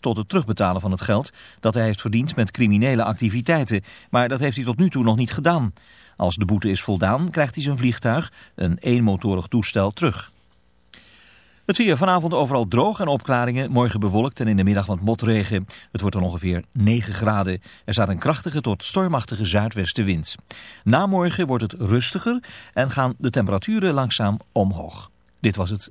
tot het terugbetalen van het geld dat hij heeft verdiend met criminele activiteiten. Maar dat heeft hij tot nu toe nog niet gedaan. Als de boete is voldaan krijgt hij zijn vliegtuig, een eenmotorig toestel, terug. Het weer vanavond overal droog en opklaringen. Morgen bewolkt en in de middag wat motregen. Het wordt dan ongeveer 9 graden. Er staat een krachtige tot stormachtige zuidwestenwind. Na morgen wordt het rustiger en gaan de temperaturen langzaam omhoog. Dit was het.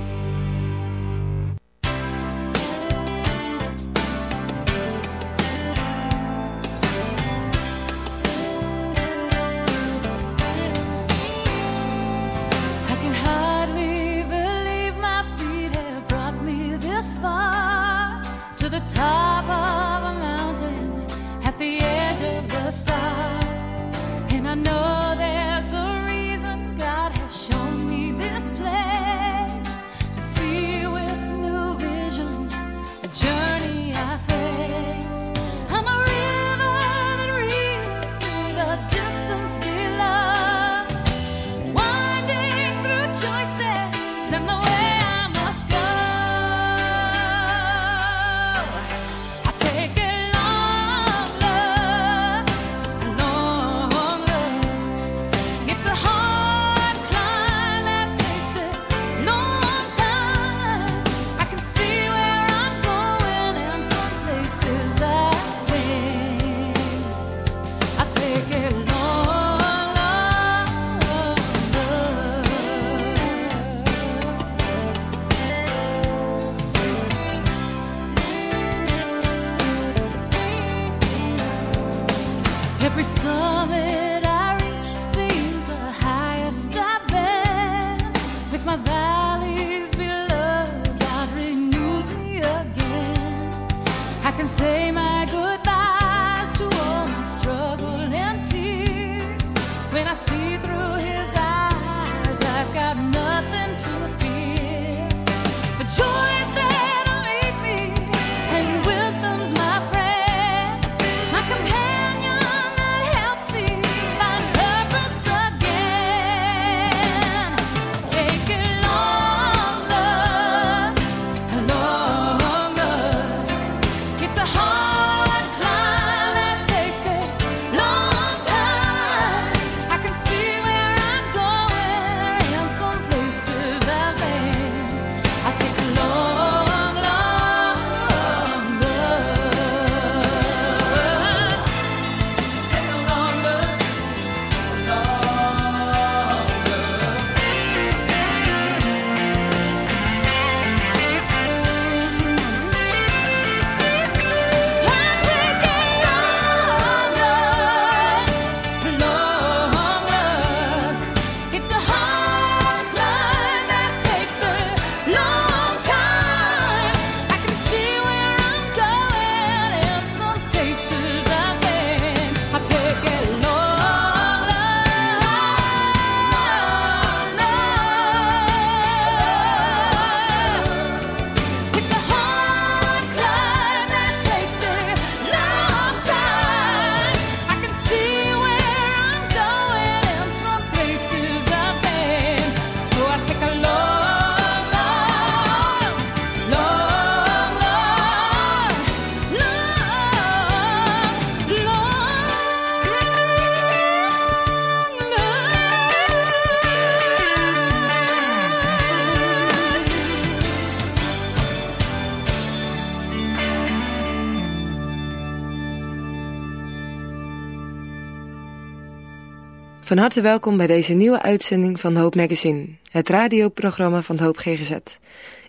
Van harte welkom bij deze nieuwe uitzending van Hoop Magazine, het radioprogramma van Hoop GGZ.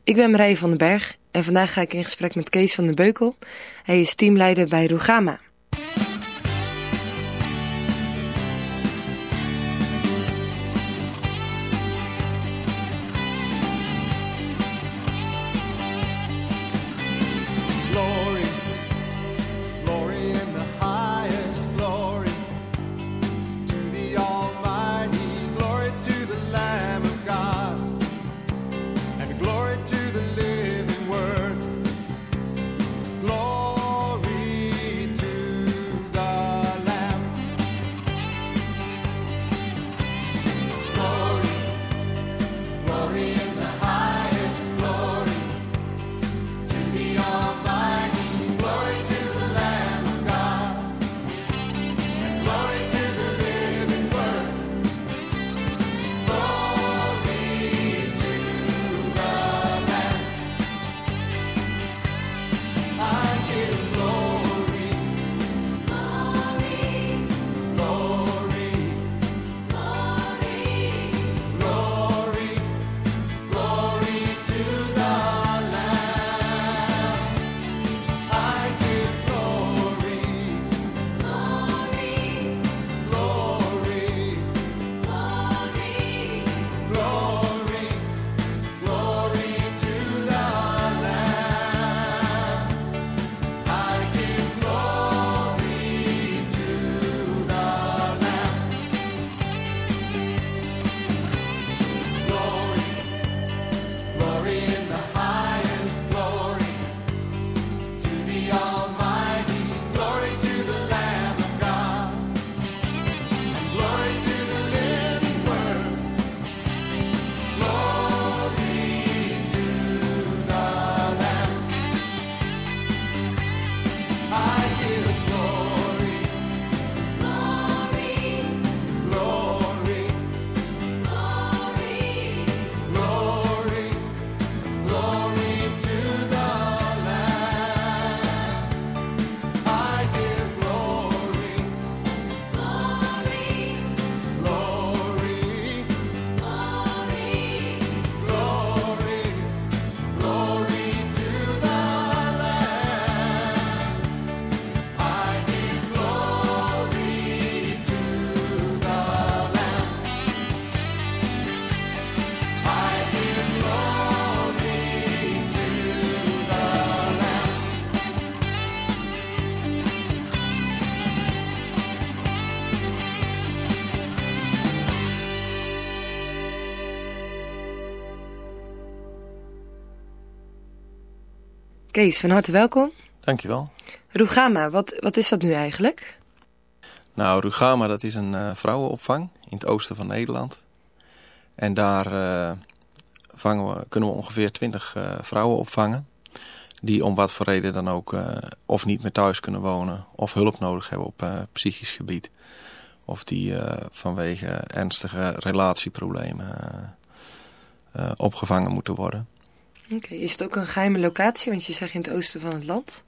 Ik ben Marije van den Berg en vandaag ga ik in gesprek met Kees van den Beukel. Hij is teamleider bij Rugama. Kees, van harte welkom. Dankjewel. Rugama, wat, wat is dat nu eigenlijk? Nou, Rugama dat is een uh, vrouwenopvang in het oosten van Nederland. En daar uh, vangen we, kunnen we ongeveer 20 uh, vrouwen opvangen. Die om wat voor reden dan ook of niet meer thuis kunnen wonen. Of hulp nodig hebben op psychisch gebied. Of die vanwege ernstige relatieproblemen opgevangen moeten worden. Oké, is het ook een geheime locatie? Want je zegt in het oosten van het land.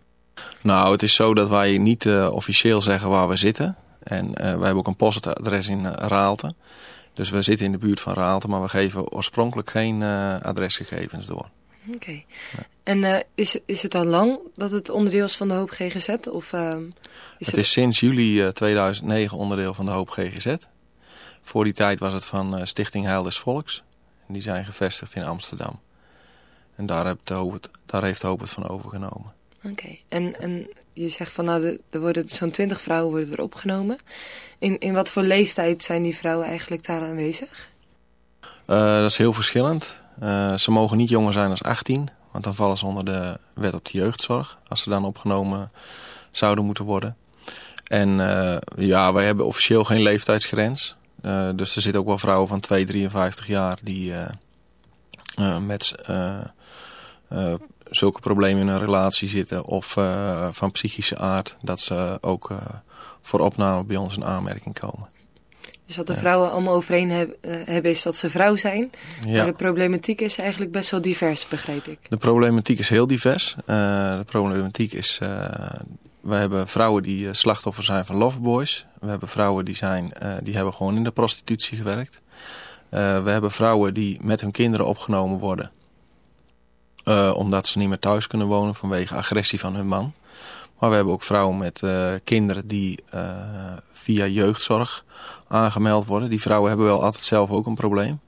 Nou, het is zo dat wij niet uh, officieel zeggen waar we zitten. En uh, wij hebben ook een postadres in uh, Raalte. Dus we zitten in de buurt van Raalte, maar we geven oorspronkelijk geen adresgegevens door. Oké. Okay. Ja. En is, is het al lang dat het onderdeel is van de Hoop GGZ? Of, is het, het is sinds juli 2009 onderdeel van de Hoop GGZ. Voor die tijd was het van Stichting Heil des Volks. En die zijn gevestigd in Amsterdam. En daar, heeft het, daar heeft het van overgenomen. Oké, en, en je zegt van nou, er worden zo'n twintig vrouwen worden er opgenomen. In, in wat voor leeftijd zijn die vrouwen eigenlijk daar aanwezig? Uh, dat is heel verschillend. Uh, ze mogen niet jonger zijn dan 18, want dan vallen ze onder de wet op de jeugdzorg. Als ze dan opgenomen zouden moeten worden. En uh, ja, wij hebben officieel geen leeftijdsgrens. dus er zitten ook wel vrouwen van 2, 53 jaar die met zulke problemen in een relatie zitten of uh, van psychische aard, dat ze ook uh, voor opname bij ons in aanmerking komen. Dus wat de vrouwen allemaal overeen heb, hebben is dat ze vrouw zijn. Ja. Maar de problematiek is eigenlijk best wel divers, begreep ik. De problematiek is heel divers. de problematiek is, we hebben vrouwen die slachtoffer zijn van loveboys. We hebben vrouwen die, zijn, die hebben gewoon in de prostitutie gewerkt. we hebben vrouwen die met hun kinderen opgenomen worden. Uh, omdat ze niet meer thuis kunnen wonen vanwege agressie van hun man. Maar we hebben ook vrouwen met uh, kinderen die uh, via jeugdzorg aangemeld worden. Die vrouwen hebben wel altijd zelf ook een probleem.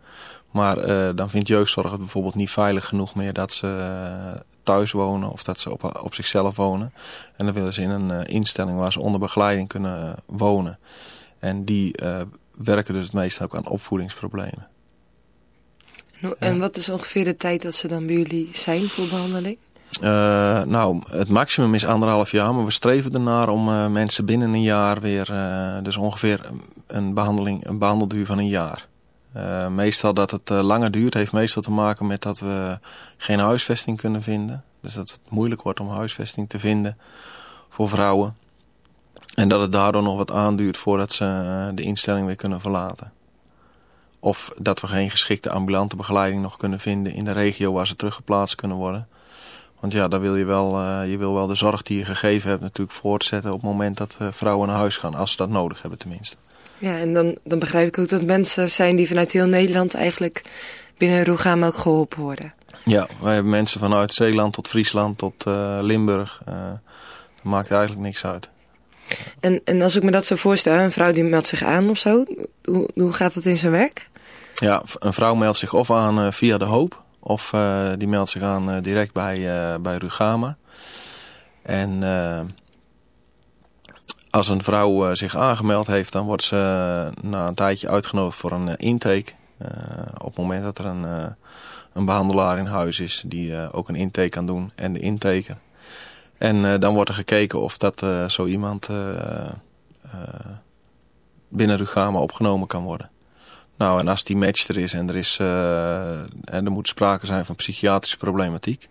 Maar dan vindt jeugdzorg het bijvoorbeeld niet veilig genoeg meer dat ze thuis wonen of dat ze op, op zichzelf wonen. En dan willen ze in een instelling waar ze onder begeleiding kunnen wonen. En die werken dus het meest ook aan opvoedingsproblemen. En wat is ongeveer de tijd dat ze dan bij jullie zijn voor behandeling? Uh, nou, het maximum is anderhalf jaar, maar we streven ernaar om uh, mensen binnen een jaar weer, uh, dus ongeveer een behandeling, een behandelduur van een jaar. meestal dat het langer duurt, heeft meestal te maken met dat we geen huisvesting kunnen vinden. Dus dat het moeilijk wordt om huisvesting te vinden voor vrouwen. En dat het daardoor nog wat aanduurt voordat ze de instelling weer kunnen verlaten. Of dat we geen geschikte ambulante begeleiding nog kunnen vinden in de regio waar ze teruggeplaatst kunnen worden. Want ja, daar wil je wel, uh, je wil wel de zorg die je gegeven hebt natuurlijk voortzetten op het moment dat uh, vrouwen naar huis gaan. Als ze dat nodig hebben tenminste. Ja, en dan, dan begrijp ik ook dat mensen zijn die vanuit heel Nederland eigenlijk binnen Rogama ook geholpen worden. Ja, wij hebben mensen vanuit Zeeland tot Friesland tot uh, Limburg. dat maakt eigenlijk niks uit. En, en als ik me dat zo voorstel, een vrouw die meldt zich aan of zo, hoe, hoe gaat dat in zijn werk? Ja, een vrouw meldt zich of aan uh, via de hoop. Of uh, die meldt zich aan uh, direct bij, bij Rugama. En als een vrouw zich aangemeld heeft, dan wordt ze na een tijdje uitgenodigd voor een intake. op het moment dat er een, een behandelaar in huis is die ook een intake kan doen en de intaker. En dan wordt er gekeken of dat zo iemand binnen Rugama opgenomen kan worden. Nou, en als die match er is en er, is, uh, en er moet sprake zijn van psychiatrische problematiek,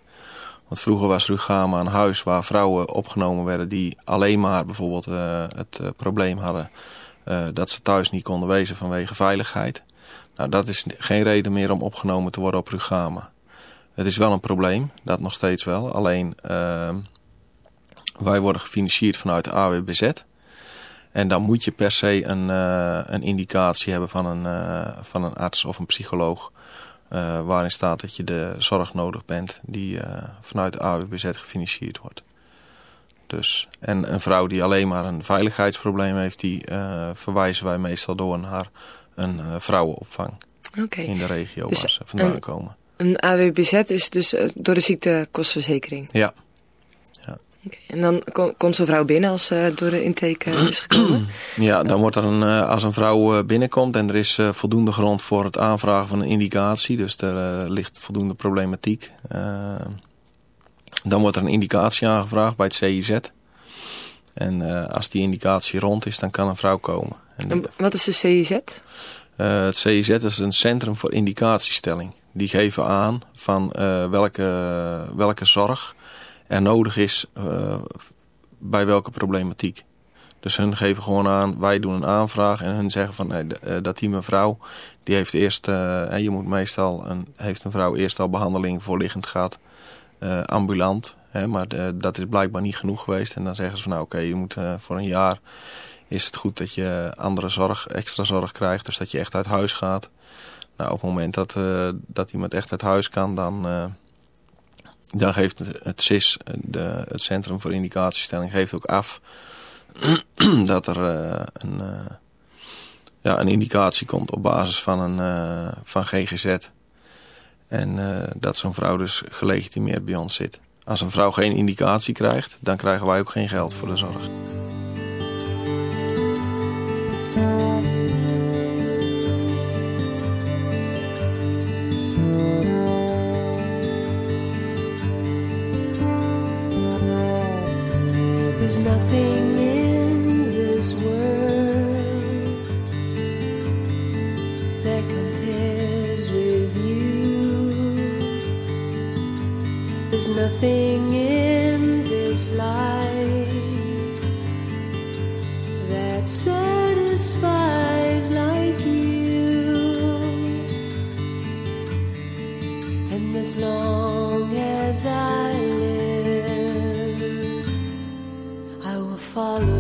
Want vroeger was Rugama een huis waar vrouwen opgenomen werden die alleen maar bijvoorbeeld het probleem hadden dat ze thuis niet konden wezen vanwege veiligheid. Nou, dat is geen reden meer om opgenomen te worden op Rugama. Het is wel een probleem, dat nog steeds wel. Alleen ehm, wij worden gefinancierd vanuit de AWBZ. En dan moet je per se een, uh, een indicatie hebben van een, uh, van een arts of een psycholoog. Uh, waarin staat dat je de zorg nodig bent die vanuit de AWBZ gefinancierd wordt. Dus, en een vrouw die alleen maar een veiligheidsprobleem heeft, die verwijzen wij meestal door naar een vrouwenopvang. Okay. In de regio dus waar ze vandaan komen. Een AWBZ is dus door de ziektekostverzekering? Ja. En dan komt zo'n vrouw binnen als ze door de intake eh, is gekomen? Ja, dan wordt er een, eh, als een vrouw eh, binnenkomt en er is voldoende grond voor het aanvragen van een indicatie, dus er ligt voldoende problematiek, dan wordt er een indicatie aangevraagd bij het CIZ. En als die indicatie rond is, dan kan een vrouw komen. En wat is de CIZ? het CIZ is een centrum voor indicatiestelling. Die geven aan van welke, welke zorg er nodig is uh, bij welke problematiek. Dus hun geven gewoon aan, wij doen een aanvraag en hun zeggen van nee, eh, dat die mevrouw, die heeft eerst, uh, je moet meestal, een, heeft een vrouw eerst al behandeling voorliggend gehad, uh, ambulant. Hè, maar dat is blijkbaar niet genoeg geweest. En dan zeggen ze van nou oké, je moet voor een jaar is het goed dat je andere zorg, extra zorg krijgt. Dus dat je echt uit huis gaat. Nou, op het moment dat, dat iemand echt uit huis kan, dan dan geeft het CIS, de, het Centrum voor Indicatiestelling, geeft ook af dat er uh, een, uh, ja, een indicatie komt op basis van, een, uh, van GGZ. En dat zo'n vrouw dus gelegitimeerd bij ons zit. Als een vrouw geen indicatie krijgt, dan krijgen wij ook geen geld voor de zorg. There's nothing in this world that compares with you. There's nothing in this life that satisfies like you. And as long as I follow.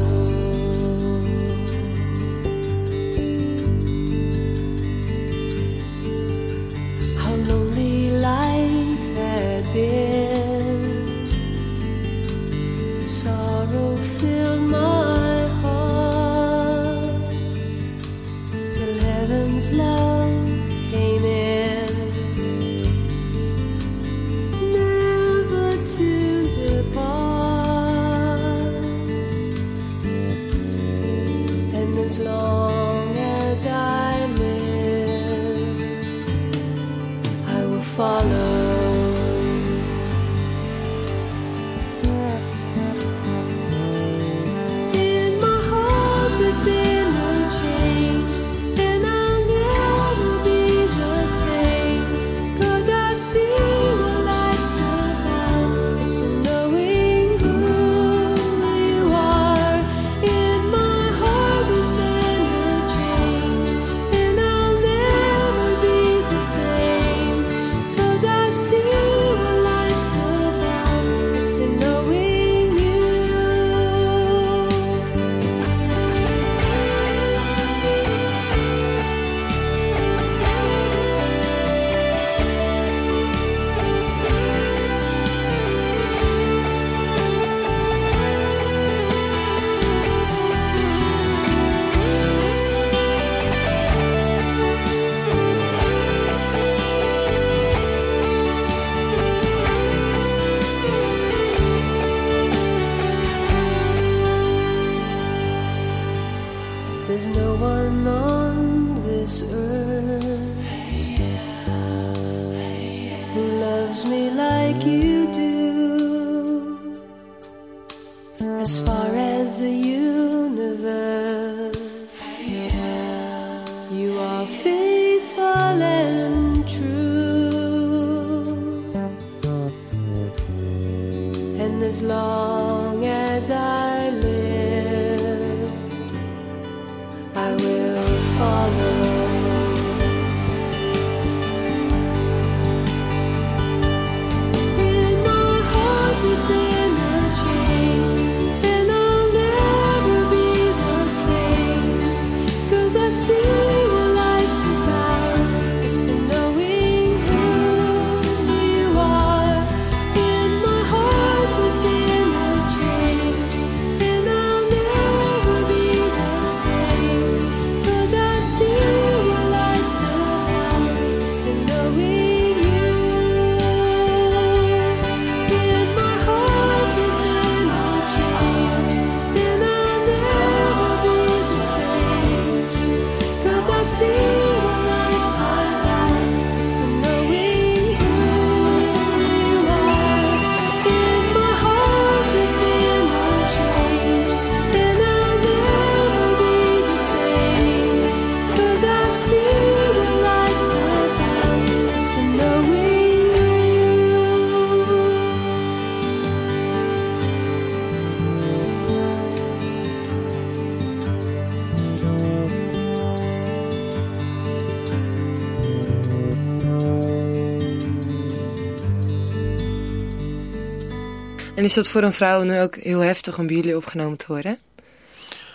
Is dat voor een vrouw nu ook heel heftig om bij jullie opgenomen te worden?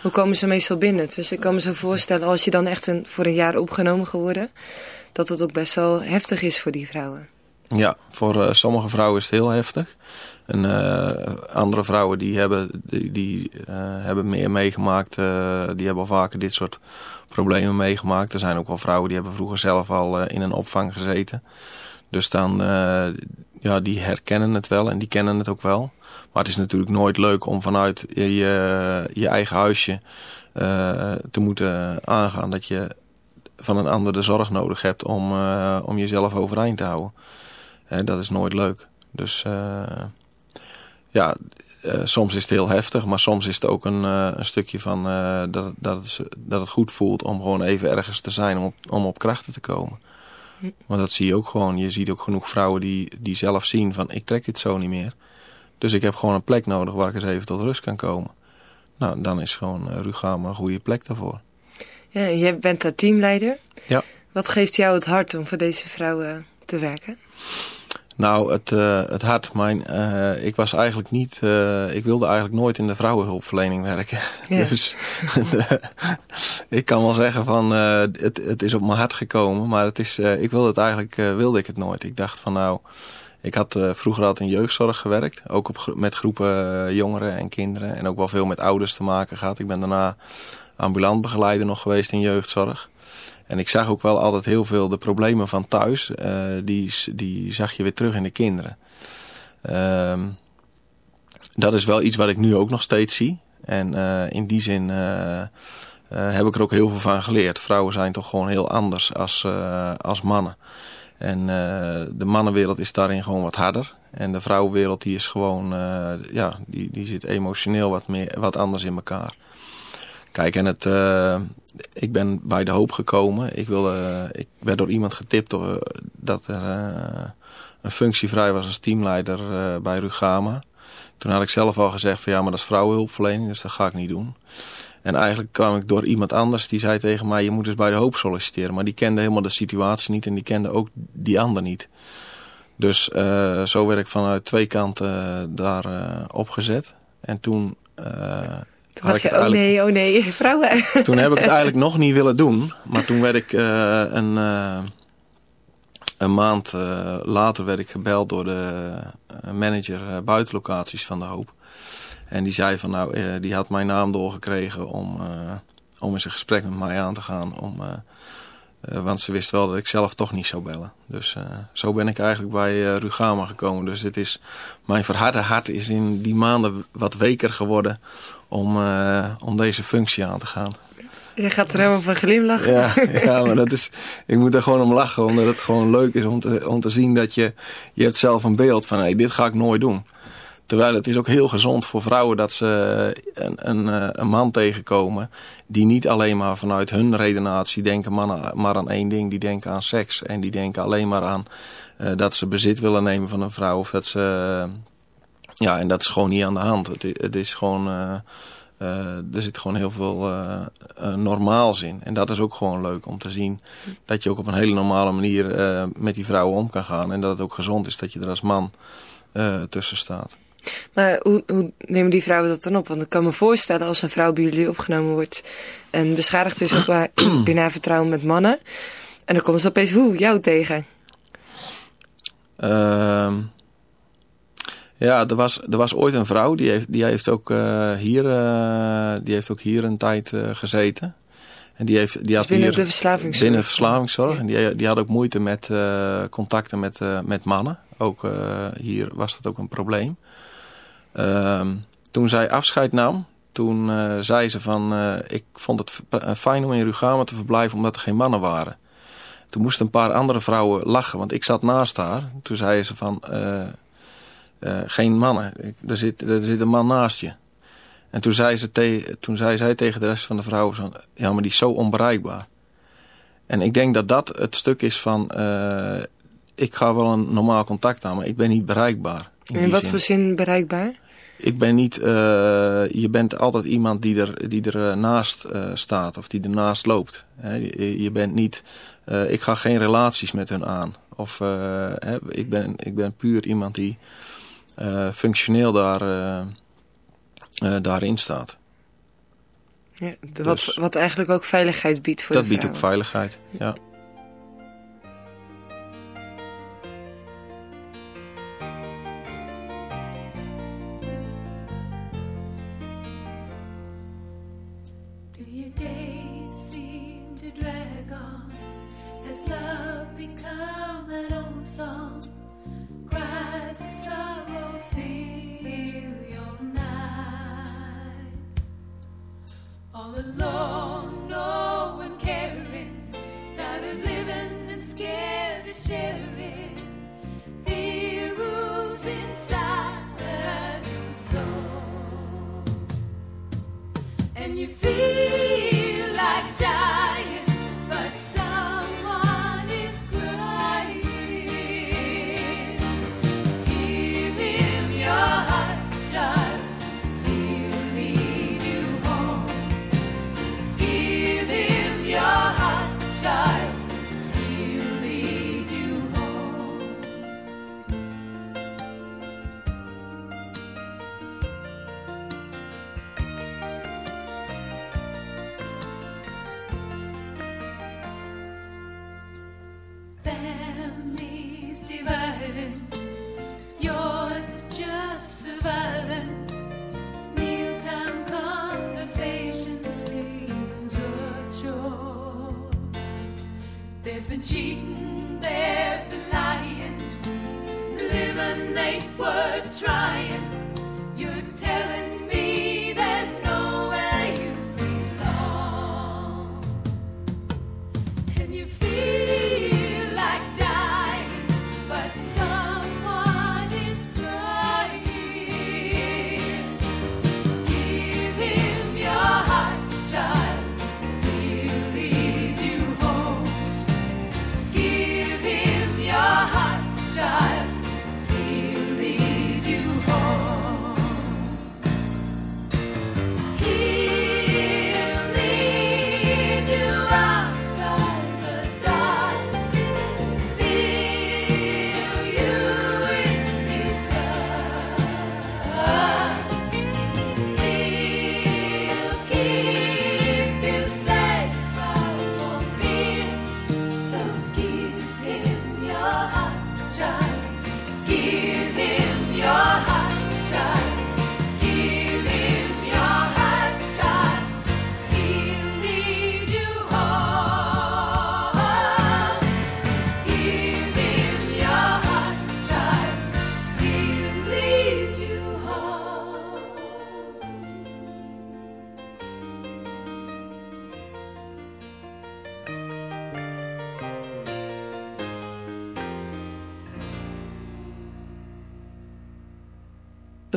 Hoe komen ze meestal binnen? Dus ik kan me zo voorstellen, als je dan echt een, voor een jaar opgenomen geworden, dat het ook best wel heftig is voor die vrouwen. Ja, voor uh, sommige vrouwen is het heel heftig. En uh, andere vrouwen die hebben, die, uh, hebben meer meegemaakt, die hebben al vaker dit soort problemen meegemaakt. Er zijn ook wel vrouwen die hebben vroeger zelf al in een opvang gezeten. Dus dan, ja, die herkennen het wel en die kennen het ook wel. Maar het is natuurlijk nooit leuk om vanuit je, je eigen huisje te moeten aangaan dat je van een ander de zorg nodig hebt om, om jezelf overeind te houden. Hè, dat is nooit leuk. Dus uh, ja, soms is het heel heftig, maar soms is het ook een, een stukje van dat, dat, het, dat het goed voelt om gewoon even ergens te zijn, om op, om op krachten te komen. Want dat zie je ook gewoon. Je ziet ook genoeg vrouwen die, die zelf zien van ik trek dit zo niet meer. Dus ik heb gewoon een plek nodig waar ik eens even tot rust kan komen. Nou, dan is gewoon Rugama een goede plek daarvoor. Ja, jij bent daar teamleider. Ja. Wat geeft jou het hart om voor deze vrouwen te werken? Nou, het, uh, het hart. Mijn, uh, ik was eigenlijk niet. Uh, ik wilde eigenlijk nooit in de vrouwenhulpverlening werken. Ja. Dus ik kan wel zeggen van het, het is op mijn hart gekomen. Maar het is, ik wilde het eigenlijk wilde ik het nooit. Ik dacht van nou. Ik had vroeger altijd in jeugdzorg gewerkt. Ook op, met groepen jongeren en kinderen. En ook wel veel met ouders te maken gehad. Ik ben daarna ambulant begeleider nog geweest in jeugdzorg. En ik zag ook wel altijd heel veel de problemen van thuis. Uh, die, die zag je weer terug in de kinderen. Uh, dat is wel iets wat ik nu ook nog steeds zie. En in die zin heb ik er ook heel veel van geleerd. Vrouwen zijn toch gewoon heel anders als, als mannen. En de mannenwereld is daarin gewoon wat harder. En de vrouwenwereld die is gewoon, ja, die, die zit emotioneel wat, meer, wat anders in elkaar. Kijk, en het, uh, ik ben bij de hoop gekomen. Ik, wilde, ik werd door iemand getipt dat er een functie vrij was als teamleider bij Rugama. Toen had ik zelf al gezegd van ja, maar dat is vrouwenhulpverlening, dus dat ga ik niet doen. En eigenlijk kwam ik door iemand anders die zei tegen mij, je moet dus bij de hoop solliciteren. Maar die kende helemaal de situatie niet en die kende ook die ander niet. Dus zo werd ik vanuit twee kanten daar opgezet. En toen Dacht je, oh nee, oh nee, vrouwen. Toen heb ik het eigenlijk nog niet willen doen. Maar toen werd ik uh, een, uh, een maand uh, later werd ik gebeld door de manager buitenlocaties van de Hoop. En die zei van nou, die had mijn naam doorgekregen om, om eens een gesprek met mij aan te gaan. Om, want ze wist wel dat ik zelf toch niet zou bellen. Dus zo ben ik eigenlijk bij Rugama gekomen. Dus het is, mijn verharde hart is in die maanden wat weker geworden om, om deze functie aan te gaan. Je gaat er helemaal van glimlachen. Ja, ja, maar dat is, ik moet er gewoon om lachen, omdat het gewoon leuk is om te, om te zien dat je, je hebt zelf een beeld van, hey, dit ga ik nooit doen. Terwijl het is ook heel gezond voor vrouwen dat ze een, een, eh, een man tegenkomen die niet alleen maar vanuit hun redenatie denken maar, maar aan één ding. Die denken aan seks en die denken alleen maar aan uh, dat ze bezit willen nemen van een vrouw of dat ze ja, en dat is gewoon niet aan de hand. Het, is gewoon, er zit gewoon heel veel normaals in. En dat is ook gewoon leuk om te zien. Dat je ook op een hele normale manier met die vrouwen om kan gaan. En dat het ook gezond is dat je er als man tussen staat. Maar hoe, hoe, nemen die vrouwen dat dan op? Want ik kan me voorstellen als een vrouw bij jullie opgenomen wordt... en beschadigd is ook haar vertrouwen met mannen... en dan komen ze opeens, hoe, jou tegen? Ehm ja, er was, er was ooit een vrouw, die heeft, die heeft, ook, uh, hier, uh, die heeft ook hier een tijd uh, gezeten. En die heeft, die had binnen hier, de verslavingszorg? Binnen verslavingszorg. En die, die had ook moeite met contacten met, met mannen. Ook hier was dat ook een probleem. Ehm, toen zij afscheid nam, toen zei ze van... ik vond het fijn om in Rugama te verblijven omdat er geen mannen waren. Toen moesten een paar andere vrouwen lachen, want ik zat naast haar. Toen zei ze van... Geen mannen. Er zit, er zit een man naast je. En toen zei, ze toen zei zij tegen de rest van de vrouwen: zo, Ja, maar die is zo onbereikbaar. En ik denk dat dat het stuk is van: ik ga wel een normaal contact aan, maar ik ben niet bereikbaar. In, in wat zin. voor zin bereikbaar? Ik ben niet, uh, je bent altijd iemand die er, die er naast staat of die ernaast loopt. Je, bent niet, ik ga geen relaties met hun aan. Of ik, ben, ik ben puur iemand die functioneel daar, daarin staat. Ja, wat, dus, wat eigenlijk ook veiligheid biedt voor dat de biedt ook veiligheid, ja.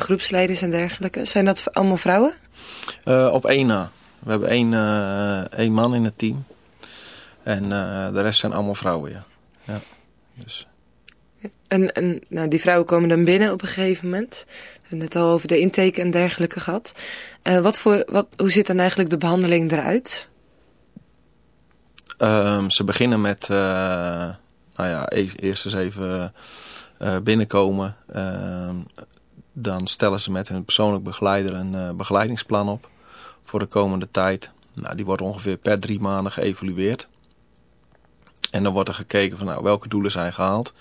Groepsleiders en dergelijke. Zijn dat allemaal vrouwen? Uh, op één na. We hebben één, uh, één man in het team. En uh, de rest zijn allemaal vrouwen, ja. ja. Dus. En, en nou, die vrouwen komen dan binnen op een gegeven moment. We hebben het al over de intake en dergelijke gehad. wat voor, wat, hoe ziet dan eigenlijk de behandeling eruit? Um, ze beginnen met, nou ja, e-, eerst eens even binnenkomen. Ehm, dan stellen ze met hun persoonlijk begeleider een uh, begeleidingsplan op voor de komende tijd. Nou, die wordt ongeveer per drie maanden geëvalueerd. En dan wordt er gekeken van nou, welke doelen zijn gehaald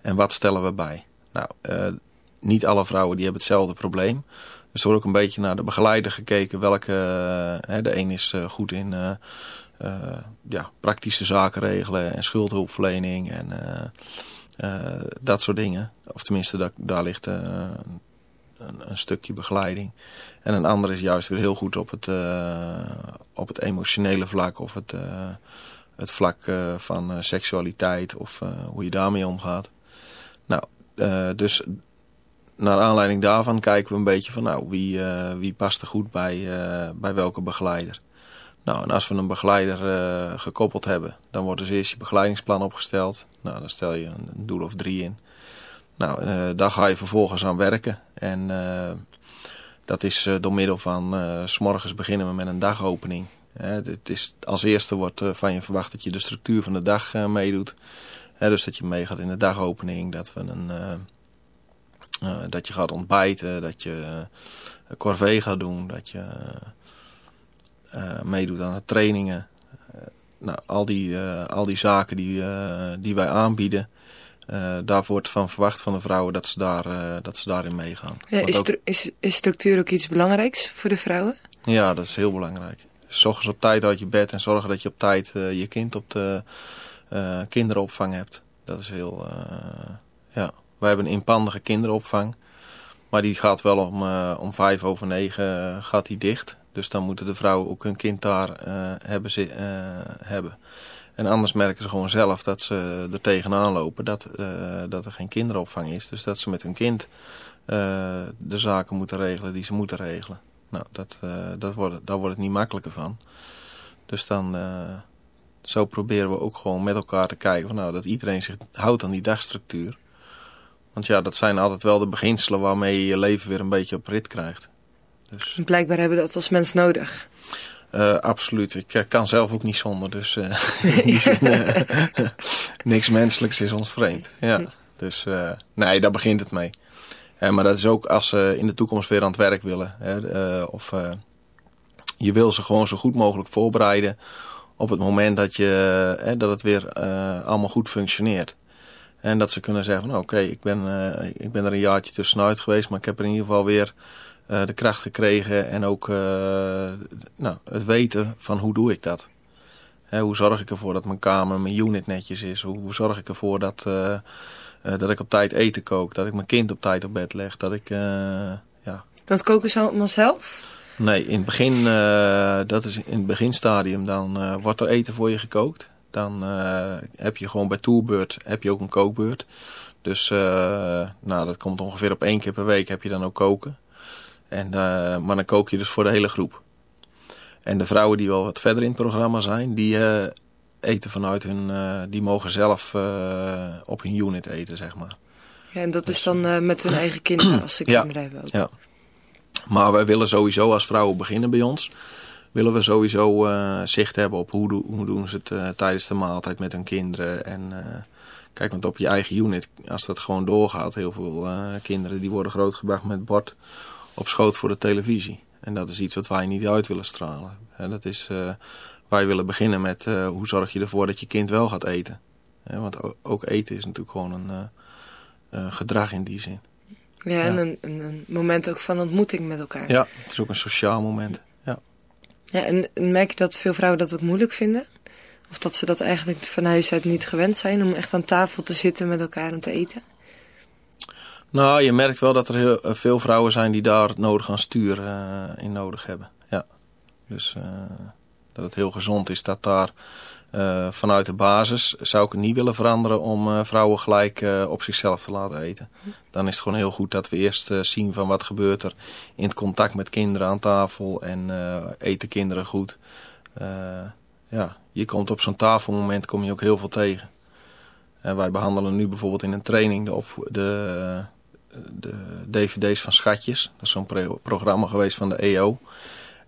en wat stellen we bij. Nou, uh, niet alle vrouwen die hebben hetzelfde probleem. Dus er wordt ook een beetje naar de begeleider gekeken. Welke, uh, hè, de een is goed in ja, praktische zaken regelen en schuldhulpverlening en dat soort dingen. Of tenminste, dat, daar ligt een, een, stukje begeleiding. En een ander is juist weer heel goed op het, uh, op het emotionele vlak of het, uh, het vlak uh, van seksualiteit of hoe je daarmee omgaat. Nou, dus naar aanleiding daarvan kijken we een beetje van nou, wie, wie past er goed bij, bij welke begeleider. Nou, en als we een begeleider gekoppeld hebben, dan wordt dus eerst je begeleidingsplan opgesteld. Nou, dan stel je een doel of drie in. Nou, uh, daar ga je vervolgens aan werken. En uh, dat is uh, door middel van, s morgens beginnen we met een dagopening. het is, als eerste wordt van je verwacht dat je de structuur van de dag meedoet. dus dat je meegaat in de dagopening, dat we een, dat je gaat ontbijten, dat je uh, corvée gaat doen, dat je meedoet aan de trainingen. nou, al die, al die zaken die, die wij aanbieden, daar wordt van verwacht van de vrouwen dat ze, daar, dat ze daarin meegaan. Ja, is, ook... is, is structuur ook iets belangrijks voor de vrouwen? Ja, dat is heel belangrijk. Zorg op tijd uit je bed en zorgen dat je op tijd je kind op de kinderopvang hebt. Dat is heel, ja... Wij hebben een inpandige kinderopvang. Maar die gaat wel om, om vijf over negen gaat die dicht. Dus dan moeten de vrouwen ook hun kind daar hebben, hebben. En anders merken ze gewoon zelf dat ze er tegenaan lopen. Dat, dat er geen kinderopvang is. Dus dat ze met hun kind de zaken moeten regelen die ze moeten regelen. Nou, dat, dat wordt, daar wordt het niet makkelijker van. Dus dan... zo proberen we ook gewoon met elkaar te kijken van, nou, dat iedereen zich houdt aan die dagstructuur. Want ja, dat zijn altijd wel de beginselen waarmee je je leven weer een beetje op rit krijgt. Dus... Blijkbaar hebben we dat als mens nodig. Uh, absoluut. Ik uh, kan zelf ook niet zonder. Dus uh, zin, niks menselijks is ons vreemd. Ja. Dus nee, daar begint het mee. maar dat is ook als ze in de toekomst weer aan het werk willen. Hè, of je wil ze gewoon zo goed mogelijk voorbereiden op het moment dat, je, dat het weer allemaal goed functioneert. En dat ze kunnen zeggen van oké, ik, ben, ik ben er een jaartje tussenuit geweest, maar ik heb er in ieder geval weer uh, de kracht gekregen en ook uh, nou, het weten van hoe doe ik dat. Hè, hoe zorg ik ervoor dat mijn kamer, mijn unit netjes is? Hoe, hoe zorg ik ervoor dat, dat ik op tijd eten kook? Dat ik mijn kind op tijd op bed leg? Dat ik, ja. Dat koken ze allemaal zelf? Nee, in het begin, dat is in het beginstadium, dan wordt er eten voor je gekookt. Dan heb je gewoon bij tourbeurt heb je ook een kookbeurt. Dus nou, dat komt ongeveer op één keer per week heb je dan ook koken. En, uh, maar dan kook je dus voor de hele groep. En de vrouwen die wel wat verder in het programma zijn, die eten vanuit hun, die mogen zelf op hun unit eten, zeg maar. Ja, en dat is dus, dan met hun eigen kinderen als ze kinderen hebben ook. Ja. Maar wij willen sowieso als vrouwen beginnen bij ons willen we sowieso uh, zicht hebben op hoe, do hoe doen ze het uh, tijdens de maaltijd met hun kinderen. En uh, kijk, want op je eigen unit, als dat gewoon doorgaat, heel veel kinderen die worden grootgebracht met bord op schoot voor de televisie. En dat is iets wat wij niet uit willen stralen. En dat is, wij willen beginnen met hoe zorg je ervoor dat je kind wel gaat eten. want ook eten is natuurlijk gewoon een gedrag in die zin. Ja, en Een, een, een, moment ook van ontmoeting met elkaar. Ja, het is ook een sociaal moment. Ja, en merk je dat veel vrouwen dat ook moeilijk vinden? Of dat ze dat eigenlijk van huis uit niet gewend zijn om echt aan tafel te zitten met elkaar om te eten? Nou, je merkt wel dat er heel, eh, veel vrouwen zijn die daar nodig aan stuur uh, in nodig hebben. Ja. Dus uh, dat het heel gezond is dat daar vanuit de basis zou ik het niet willen veranderen om vrouwen gelijk op zichzelf te laten eten. Dan is het gewoon heel goed dat we eerst zien van wat gebeurt er in het contact met kinderen aan tafel en eten kinderen goed. ja, je komt op zo'n tafelmoment kom je ook heel veel tegen. En wij behandelen nu bijvoorbeeld in een training de, de, de dvd's van Schatjes. Dat is zo'n programma geweest van de EO.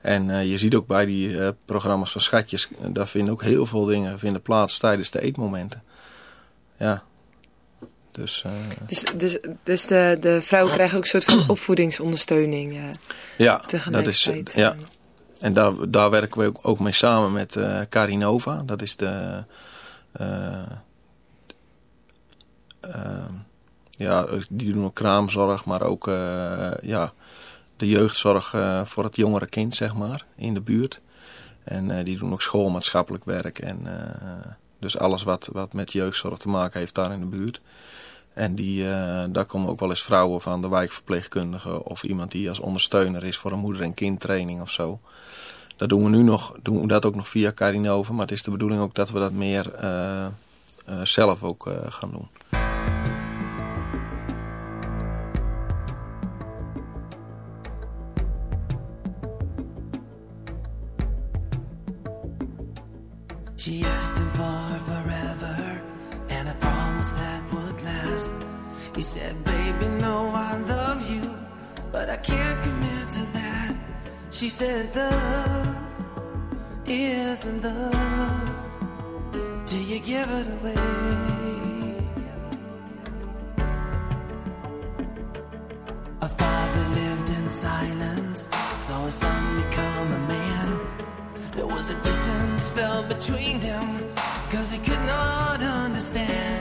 En uh, je ziet ook bij die uh, programma's van schatjes, daar vinden ook heel veel dingen vinden plaats tijdens de eetmomenten. Ja. Dus, uh... dus, dus, dus de, de vrouwen krijgen ook een soort van opvoedingsondersteuning ja, dat is, ja. En daar, daar werken we ook, ook mee samen met Carinova. Dat is de... ja, die doen ook kraamzorg, maar ook ja, de jeugdzorg uh, voor het jongere kind, zeg maar, in de buurt. En die doen ook schoolmaatschappelijk werk. En, dus alles wat, wat met jeugdzorg te maken heeft daar in de buurt. En die, daar komen ook wel eens vrouwen van de wijkverpleegkundige of iemand die als ondersteuner is voor een moeder- en kindtraining of zo. Dat doen we nu nog, doen we dat ook nog via Carinova, maar het is de bedoeling ook dat we dat meer zelf ook gaan doen. She said, baby, no, I love you, but I can't commit to that. She said, love isn't love till you give it away. A father lived in silence, saw his son become a man. There was a distance fell between them, cause he could not understand.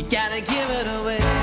You gotta give it away.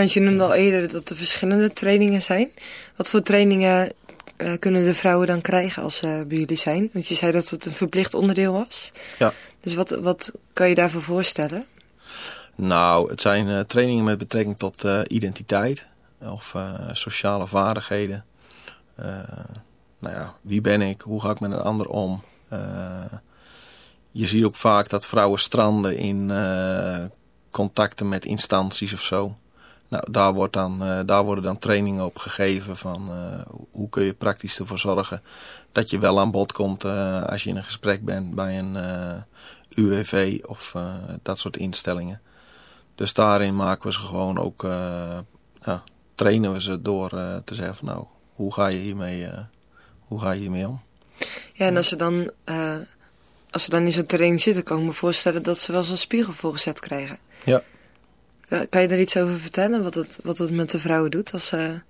want je noemde al eerder dat er verschillende trainingen zijn. Wat voor trainingen eh, kunnen de vrouwen dan krijgen als ze bij jullie zijn? Want je zei dat het een verplicht onderdeel was. Ja. Dus wat, wat kan je daarvoor voorstellen? Nou, het zijn eh, trainingen met betrekking tot identiteit of sociale vaardigheden. nou ja, wie ben ik? Hoe ga ik met een ander om? je ziet ook vaak dat vrouwen stranden in contacten met instanties of zo. Nou, daar, wordt dan, daar worden dan trainingen op gegeven van hoe kun je praktisch ervoor zorgen dat je wel aan bod komt als je in een gesprek bent bij een UWV of dat soort instellingen. Dus daarin maken we ze gewoon ook, ja, trainen we ze door te zeggen van nou, hoe ga je hiermee, hoe ga je hiermee om? Ja, en als ze dan, uh, als ze dan in zo'n training zitten, kan ik me voorstellen dat ze wel zo'n spiegel voorgezet krijgen. Ja. Kan je daar iets over vertellen, wat het, wat het met de vrouwen doet als ze,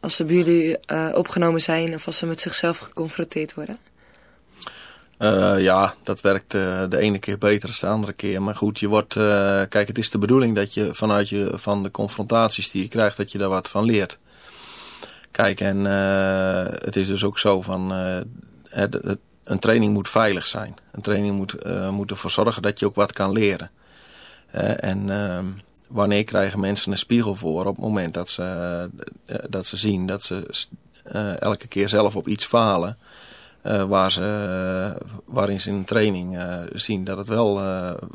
als ze bij jullie uh, opgenomen zijn of als ze met zichzelf geconfronteerd worden? Uh, ja, dat werkt uh, de ene keer beter dan de andere keer. Maar goed, je wordt, kijk, het is de bedoeling dat je vanuit je, van de confrontaties die je krijgt, dat je daar wat van leert. Kijk, en het is dus ook zo van, een training moet veilig zijn. Een training moet, moet ervoor zorgen dat je ook wat kan leren. En ehm, wanneer krijgen mensen een spiegel voor op het moment dat ze, dat ze zien dat ze elke keer zelf op iets falen. waar ze, waarin ze in een training zien dat het wel,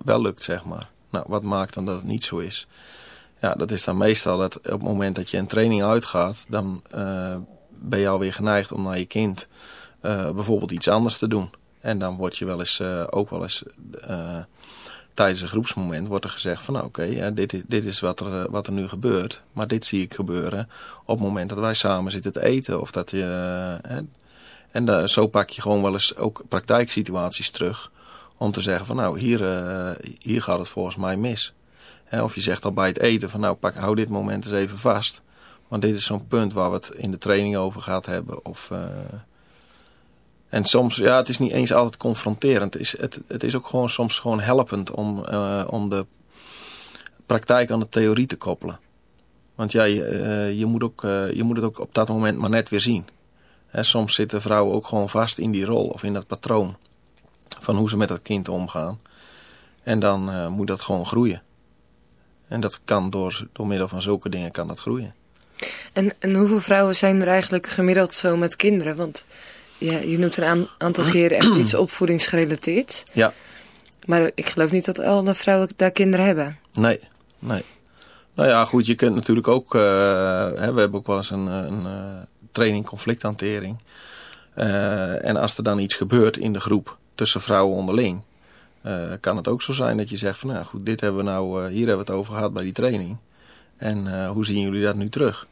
wel lukt, zeg maar. Nou, wat maakt dan dat het niet zo is? Ja, dat is dan meestal dat op het moment dat je een training uitgaat, dan ben je alweer geneigd om naar je kind bijvoorbeeld iets anders te doen. En dan word je wel eens, ook wel eens tijdens een groepsmoment wordt er gezegd van nou, oké, dit, dit is wat er, wat er nu gebeurt. Maar dit zie ik gebeuren op het moment dat wij samen zitten te eten. Of dat je, en zo pak je gewoon wel eens ook praktijksituaties terug. Om te zeggen van nou, hier, hier gaat het volgens mij mis of je zegt al bij het eten van nou pak, hou dit moment eens even vast. Want dit is zo'n punt waar we het in de training over gaat hebben. Of. En soms, ja, het is niet eens altijd confronterend. Het is, het, het is ook gewoon soms gewoon helpend om, uh, om de praktijk aan de theorie te koppelen. Want ja, je, uh, je, moet ook, je moet het ook op dat moment maar net weer zien. He, soms zitten vrouwen ook gewoon vast in die rol of in dat patroon. Van hoe ze met dat kind omgaan. En dan moet dat gewoon groeien. En dat kan door, door middel van zulke dingen kan dat groeien. En, en hoeveel vrouwen zijn er eigenlijk gemiddeld zo met kinderen? Want ja, je noemt een aantal keren echt iets opvoedingsgerelateerd. Ja. Maar ik geloof niet dat alle vrouwen daar kinderen hebben. Nee, nee. Nou ja, goed, je kunt natuurlijk ook... Uh, hè, we hebben ook wel eens een, een uh, training conflicthantering. Uh, en als er dan iets gebeurt in de groep tussen vrouwen onderling... Kan het ook zo zijn dat je zegt van nou goed, dit hebben we nou, hier hebben we het over gehad bij die training. En hoe zien jullie dat nu terug?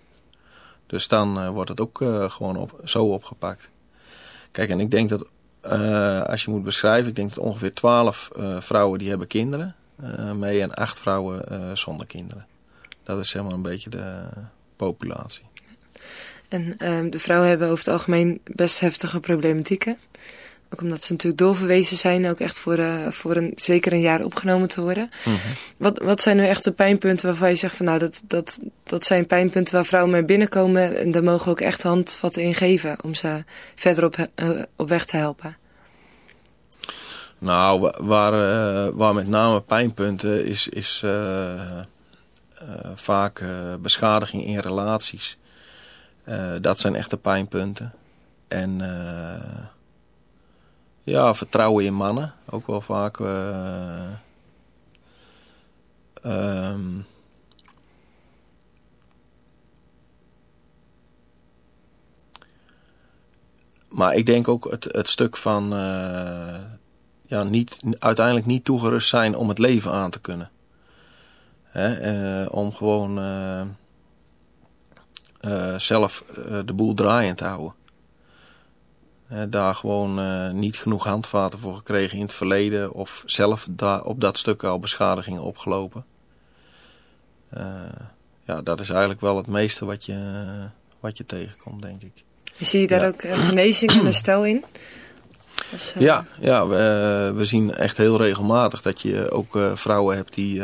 Dus dan wordt het ook gewoon op, zo opgepakt. Kijk, en ik denk dat als je moet beschrijven, ik denk dat ongeveer 12 vrouwen die hebben kinderen mee en 8 vrouwen zonder kinderen. Dat is helemaal een beetje de populatie. En ehm, de vrouwen hebben over het algemeen best heftige problematieken. Ook omdat ze natuurlijk doorverwezen zijn, ook echt voor, uh, voor een, zeker een jaar opgenomen te worden. Mm -hmm. wat, wat zijn nu echt de pijnpunten waarvan je zegt van nou, dat, dat, dat zijn pijnpunten waar vrouwen mee binnenkomen. En daar mogen we ook echt handvatten in geven om ze verder op, uh, op weg te helpen. Nou, waar, uh, waar met name pijnpunten is, is vaak beschadiging in relaties. dat zijn echte pijnpunten. En ja, vertrouwen in mannen. Ook wel vaak. Uh, um, maar ik denk ook het, het stuk van uh, ja, niet, uiteindelijk niet toegerust zijn om het leven aan te kunnen. Hè? Uh, om gewoon zelf de boel draaiend te houden. Uh, daar gewoon uh, niet genoeg handvaten voor gekregen in het verleden. Of zelf daar op dat stuk al beschadigingen opgelopen. Uh, ja, dat is eigenlijk wel het meeste wat je, wat je tegenkomt, denk ik. Zie je daar ja. ook genezing en herstel in? Dus, ja, ja we, we, zien echt heel regelmatig dat je ook vrouwen hebt die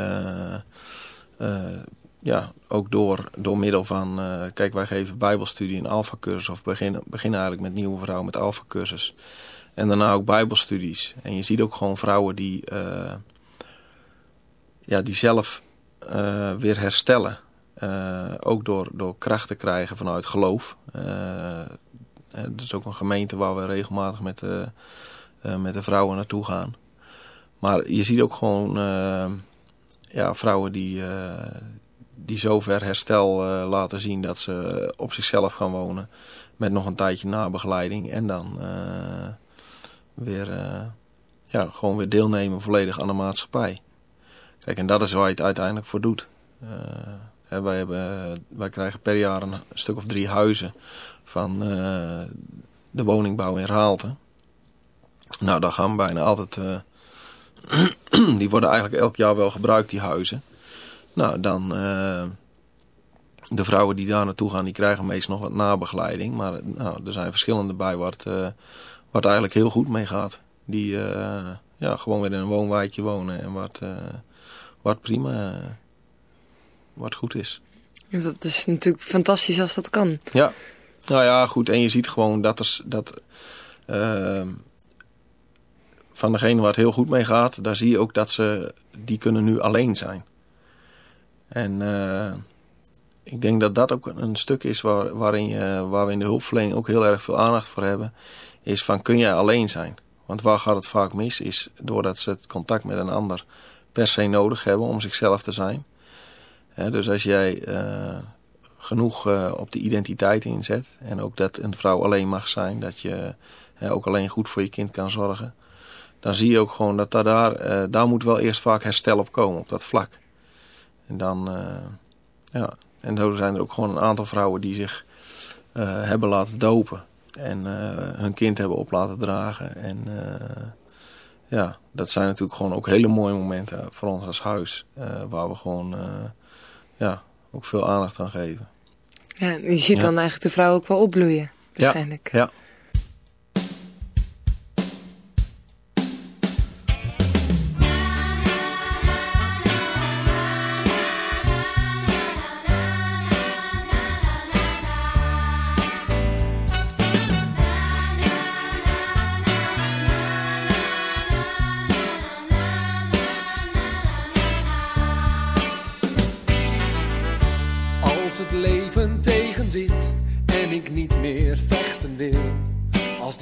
ja, ook door, door middel van, uh, kijk wij geven bijbelstudie en alfacursus of beginnen, beginnen eigenlijk met nieuwe vrouwen met alfacursus. En daarna ook bijbelstudies. En je ziet ook gewoon vrouwen die, uh, ja, die zelf uh, weer herstellen. ook door, door kracht te krijgen vanuit geloof. het is ook een gemeente waar we regelmatig met, met de vrouwen naartoe gaan. Maar je ziet ook gewoon ja, vrouwen die die zover herstel laten zien dat ze op zichzelf gaan wonen. Met nog een tijdje nabegeleiding. En dan weer, ja, gewoon weer deelnemen volledig aan de maatschappij. Kijk, en dat is waar je het uiteindelijk voor doet. wij, hebben, wij krijgen per jaar een stuk of drie huizen van de woningbouw in Raalte. Nou, daar gaan bijna altijd... die worden eigenlijk elk jaar wel gebruikt, die huizen. Nou, dan... Uh, de vrouwen die daar naartoe gaan, die krijgen meestal nog wat nabegeleiding. Maar nou, er zijn verschillende bij het, uh, wat eigenlijk heel goed mee gaat. Die uh, ja, gewoon weer in een woonwijkje wonen en wat, wat prima, wat goed is. Dat is natuurlijk fantastisch als dat kan. Ja, nou ja, goed. En je ziet gewoon dat er... Dat, van degene waar het heel goed mee gaat, daar zie je ook dat ze, die kunnen nu alleen zijn. En uh, ik denk dat dat ook een stuk is waar, waarin je, waar we in de hulpverlening ook heel erg veel aandacht voor hebben. Is van kun jij alleen zijn? Want waar gaat het vaak mis is doordat ze het contact met een ander per se nodig hebben om zichzelf te zijn. dus als jij uh, genoeg uh, op de identiteit inzet en ook dat een vrouw alleen mag zijn, dat je ook alleen goed voor je kind kan zorgen dan zie je ook gewoon dat daar, daar, daar moet wel eerst vaak herstel op komen, op dat vlak. En dan, uh, ja, en zo zijn er ook gewoon een aantal vrouwen die zich uh, hebben laten dopen. En hun kind hebben op laten dragen. En ja, dat zijn natuurlijk gewoon ook hele mooie momenten voor ons als huis. waar we gewoon, ja, ook veel aandacht aan geven. Ja, je ziet dan eigenlijk de vrouw ook wel opbloeien, waarschijnlijk. ja. ja.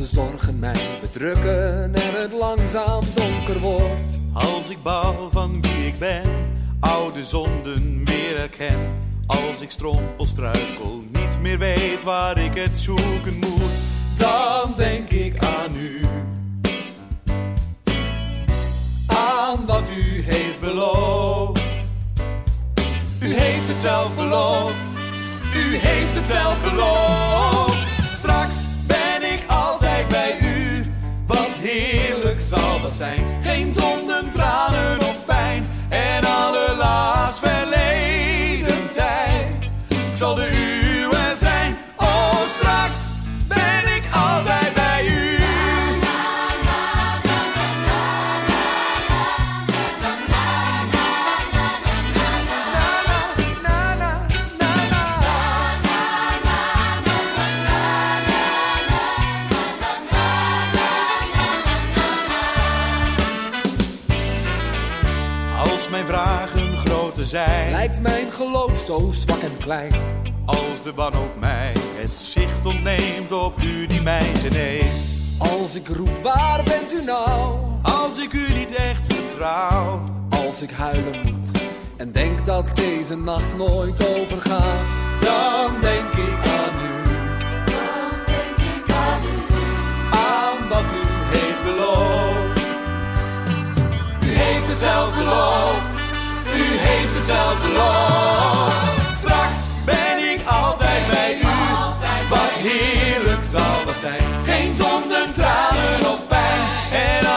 Zorgen mij bedrukken en het langzaam donker wordt. Als ik bouw van wie ik ben, oude zonden weer herken. Als ik strompel struikel, niet meer weet waar ik het zoeken moet. Deze nacht nooit overgaat. Dan denk ik aan u. Dan denk ik aan u. Aan wat u heeft beloofd. U heeft het zelf beloofd u heeft het zelf beloofd. Straks ben ik altijd bij u. Wat heerlijk zal dat zijn. Geen zonden, tranen of pijn.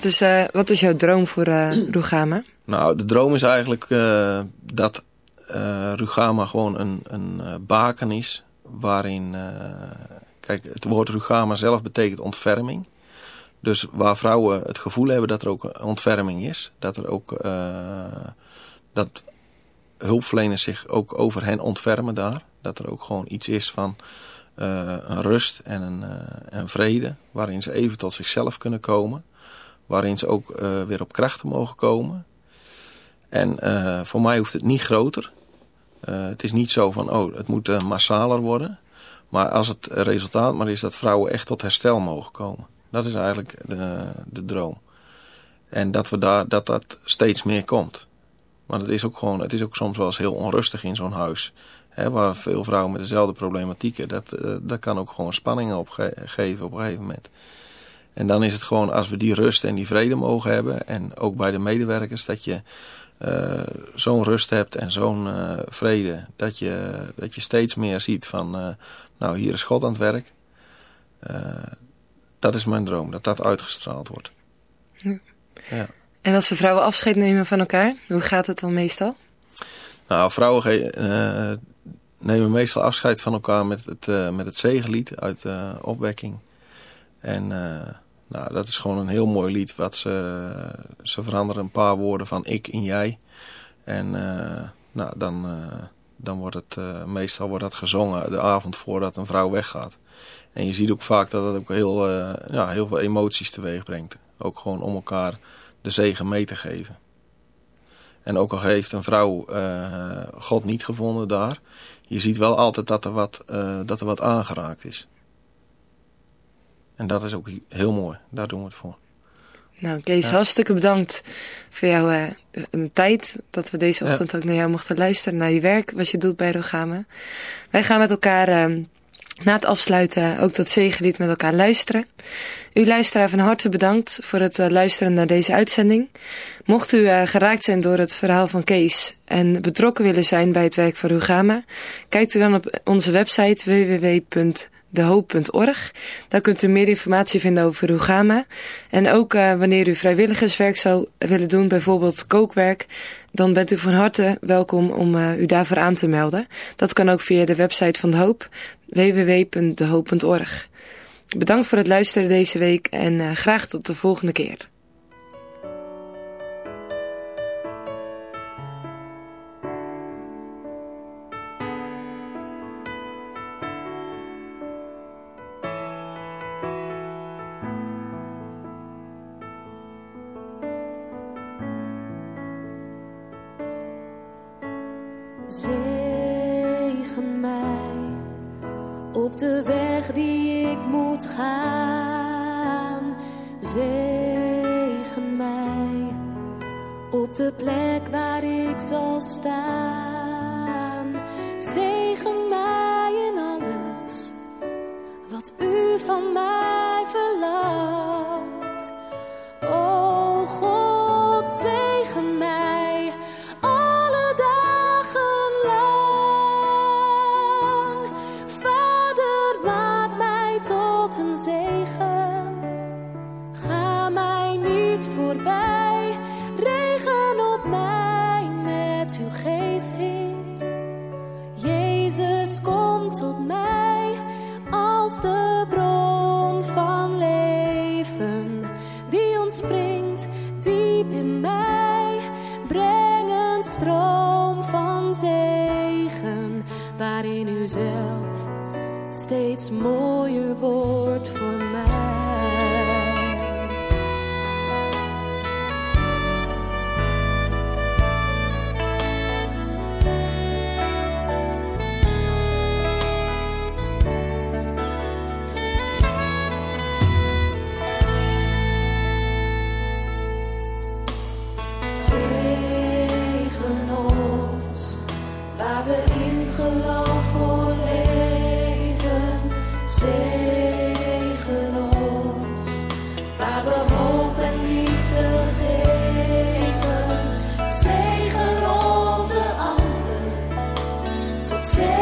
Wat is, uh, wat is jouw droom voor uh, Rugama? Nou, de droom is eigenlijk uh, dat Rugama gewoon een, een baken is waarin... kijk, het woord Rugama zelf betekent ontferming. Dus waar vrouwen het gevoel hebben dat er ook ontferming is. Dat er ook... dat hulpverleners zich ook over hen ontfermen daar. Dat er ook gewoon iets is van uh, een rust en een, uh, een, vrede. Waarin ze even tot zichzelf kunnen komen. Waarin ze ook uh, weer op krachten mogen komen. En voor mij hoeft het niet groter. het is niet zo van, oh, het moet massaler worden. Maar als het resultaat maar is dat vrouwen echt tot herstel mogen komen. Dat is eigenlijk de, de droom. En dat, we daar, dat dat steeds meer komt. Want het is ook gewoon, het is ook soms wel eens heel onrustig in zo'n huis. Hè, waar veel vrouwen met dezelfde problematieken. Dat, dat kan ook gewoon spanningen opgeven op een gegeven moment. En dan is het gewoon als we die rust en die vrede mogen hebben. En ook bij de medewerkers dat je uh, zo'n rust hebt en zo'n uh, vrede. Dat je, dat je steeds meer ziet van nou hier is God aan het werk. dat is mijn droom, dat dat uitgestraald wordt. Ja. ja. En als de vrouwen afscheid nemen van elkaar, hoe gaat het dan meestal? Nou, vrouwen nemen meestal afscheid van elkaar met het, met het zegenlied uit opwekking. En nou, dat is gewoon een heel mooi lied. Wat ze, ze veranderen een paar woorden van ik in jij. En nou, dan, dan wordt het meestal wordt dat gezongen de avond voordat een vrouw weggaat. En je ziet ook vaak dat dat ook heel, ja, heel veel emoties teweeg brengt. Ook gewoon om elkaar de zegen mee te geven. En ook al heeft een vrouw God niet gevonden daar, je ziet wel altijd dat er, wat, dat er wat aangeraakt is. En dat is ook heel mooi, daar doen we het voor. Nou Kees, ja. hartstikke bedankt voor jouw uh, tijd. Dat we deze ochtend ja. ook naar jou mochten luisteren. Naar je werk, wat je doet bij Rogama. Wij gaan met elkaar uh, na het afsluiten ook dat zegenlied met elkaar luisteren. U luisteraar van harte bedankt voor het uh, luisteren naar deze uitzending. Mocht u uh, geraakt zijn door het verhaal van Kees en betrokken willen zijn bij het werk van Rugama, kijkt u dan op onze website www.dehoop.org. Daar kunt u meer informatie vinden over Rugama. En ook uh, wanneer u vrijwilligerswerk zou willen doen, bijvoorbeeld kookwerk, dan bent u van harte welkom om u daarvoor aan te melden. Dat kan ook via de website van De Hoop, www.dehoop.org. Bedankt voor het luisteren deze week en uh, graag tot de volgende keer. Zegen mij op de weg die ik moet gaan. Zegen mij op de plek waar ik zal staan. Tot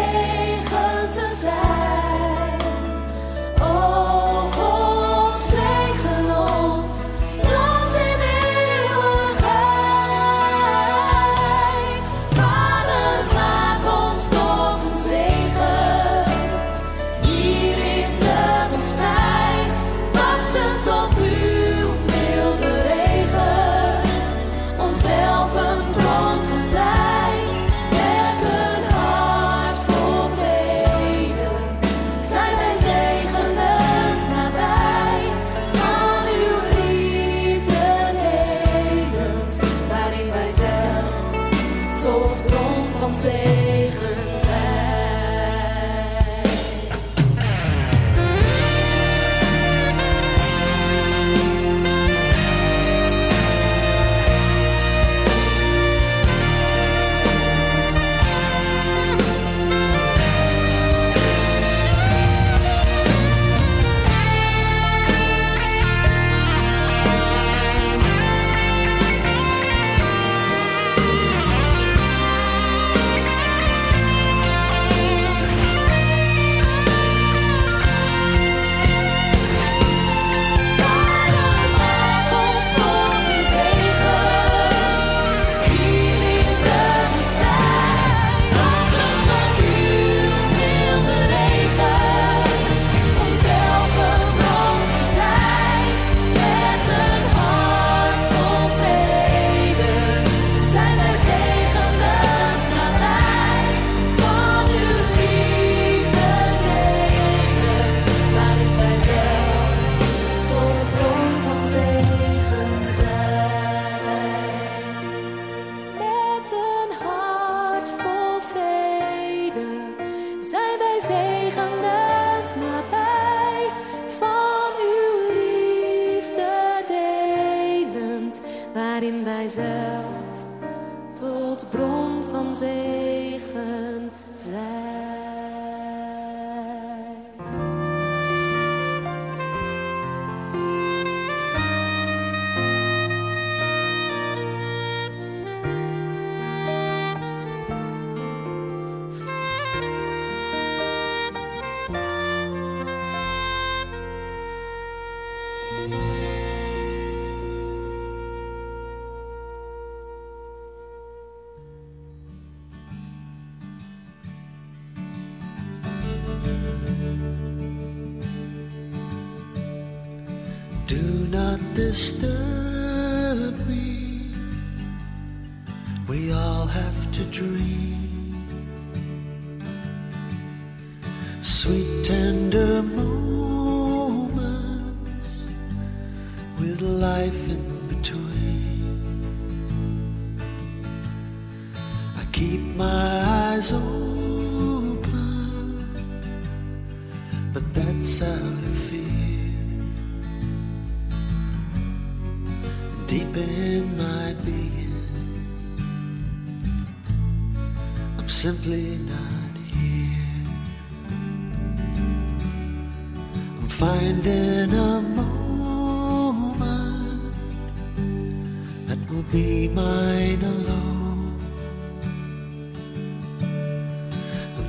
sister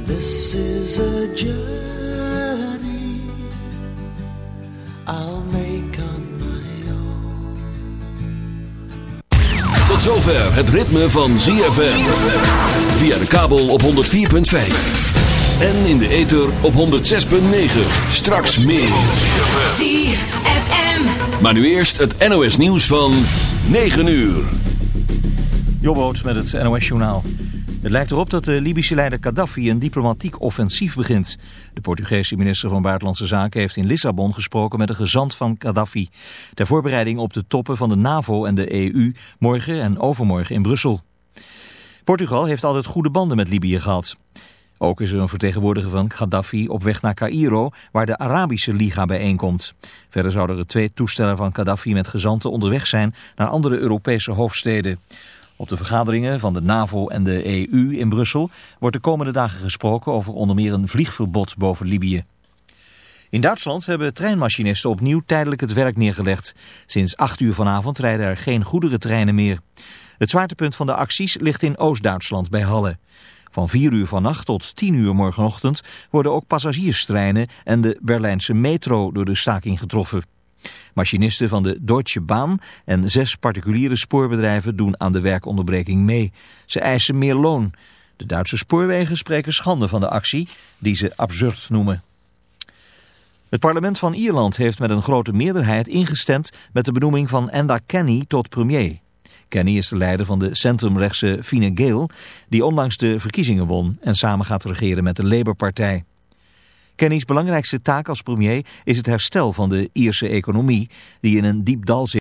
this is a journey I'll make on Tot zover het ritme van ZFM. Via de kabel op 104.5. En in de ether op 106.9. Straks meer. ZFM. Maar nu eerst het NOS nieuws van 9 uur. Jobboot met het NOS journaal. Het lijkt erop dat de Libische leider Gaddafi een diplomatiek offensief begint. De Portugese minister van Buitenlandse Zaken heeft in Lissabon gesproken met een gezant van Gaddafi. Ter voorbereiding op de toppen van de NAVO en de EU morgen en overmorgen in Brussel. Portugal heeft altijd goede banden met Libië gehad. Ook is er een vertegenwoordiger van Gaddafi op weg naar Cairo, waar de Arabische Liga bijeenkomt. Verder zouden er twee toestellen van Gaddafi met gezanten onderweg zijn naar andere Europese hoofdsteden. Op de vergaderingen van de NAVO en de EU in Brussel wordt de komende dagen gesproken over onder meer een vliegverbod boven Libië. In Duitsland hebben treinmachinisten opnieuw tijdelijk het werk neergelegd. Sinds 8 uur vanavond rijden er geen goederentreinen meer. Het zwaartepunt van de acties ligt in Oost-Duitsland bij Halle. Van 4 uur vannacht tot 10 uur morgenochtend worden ook passagierstreinen en de Berlijnse metro door de staking getroffen. Machinisten van de Deutsche Bahn en zes particuliere spoorbedrijven doen aan de werkonderbreking mee. Ze eisen meer loon. De Duitse spoorwegen spreken schande van de actie, die ze absurd noemen. Het parlement van Ierland heeft met een grote meerderheid ingestemd met de benoeming van Enda Kenny tot premier. Kenny is de leider van de centrumrechtse Fine Gael, die onlangs de verkiezingen won en samen gaat regeren met de Labour-partij. Kenny's belangrijkste taak als premier is het herstel van de Ierse economie, die in een diep dal zit.